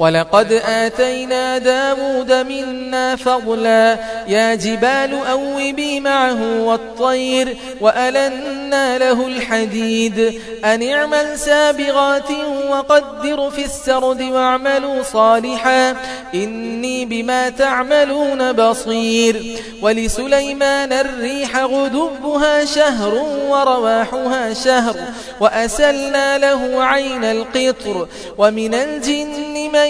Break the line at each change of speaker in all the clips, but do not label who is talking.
ولقد آتينا داود منا فضلا. يا جبال أوبي معه والطير وألنا له الحديد. أن اعمل سابغات وقدر في السرد واعملوا صالحا. إني بما تعملون بصير. ولسليمان الريح غدبها شهر ورواحها شهر. وأسلنا له عين القطر. ومن الجن من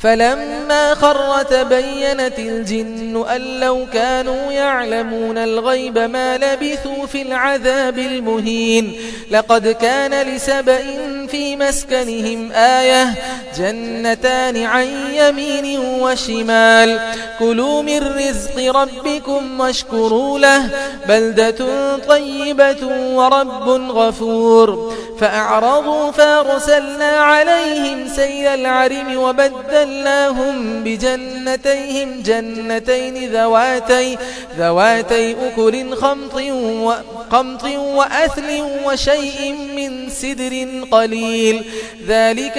فلما خر تبينت الجن أن لو كانوا يعلمون الغيب ما لبثوا في العذاب المهين لقد كان لسبإ في مسكنهم آية جنتان عن يمين وشمال. كلوا من رزق ربكم واشكروا له. بلدة طيبة ورب غفور. فأعرضوا فأرسلنا عليهم سيل العرم وبدلناهم بجنتيهم جنتين ذواتي ذواتي أكل خمط وقمط وأثل وشيء من سدر قليل. ذلك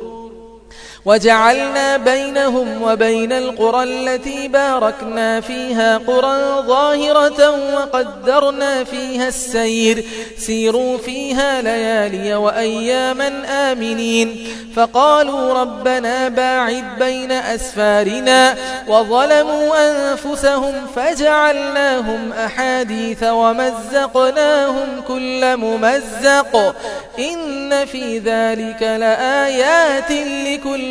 وجعلنا بينهم وبين القرى التي باركنا فيها قرى ظاهرة وقدرنا فيها السير. سيروا فيها ليالي وأياما آمنين. فقالوا ربنا باعد بين أسفارنا وظلموا أنفسهم فجعلناهم أحاديث ومزقناهم كل ممزق. إن في ذلك لآيات لكل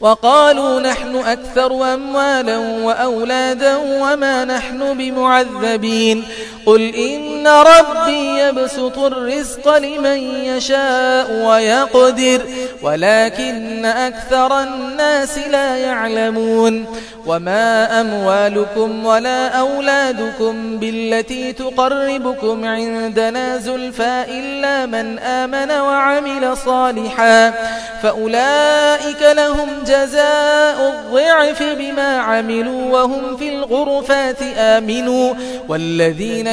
وقالوا نحن أكثر أموالا وأولادا وما نحن بمعذبين قل إن ربي يبسط الرزق لمن يشاء ويقدر ولكن أكثر الناس لا يعلمون. وما أموالكم ولا أولادكم بالتي تقربكم عندنا زلفى إلا من آمن وعمل صالحا. فأولئك لهم جزاء الضعف بما عملوا وهم في الغرفات آمنوا والذين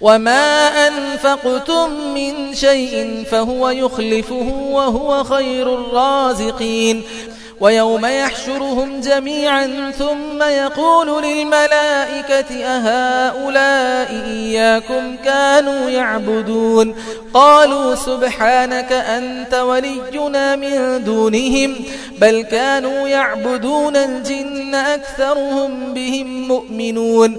وما أنفقتم من شيء فهو يخلفه وهو خير الرازقين ويوم يحشرهم جميعا ثم يقول للملائكة أهؤلاء إياكم كانوا يعبدون قالوا سبحانك أنت ولينا من دونهم بل كانوا يعبدون الجن أكثرهم بهم مؤمنون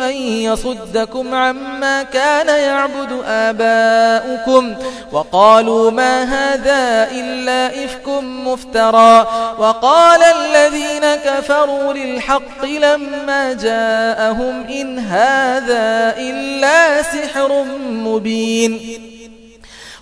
أن يصدكم عما كان يعبد آباؤكم وقالوا ما هذا إلا إفك مفترى وقال الذين كفروا للحق لما جاءهم إن هذا إلا سحر مبين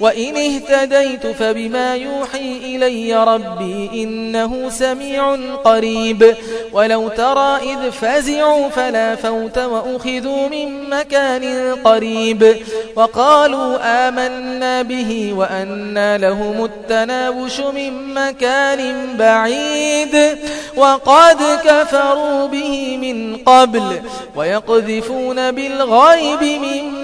وإن اهتديت فبما يوحي إلي ربي إنه سميع قريب. ولو ترى إذ فزعوا فلا فوت وأخذوا من مكان قريب. وقالوا آمنا به وأنا لهم التناوش من مكان بعيد. وقد كفروا به من قبل ويقذفون بالغيب من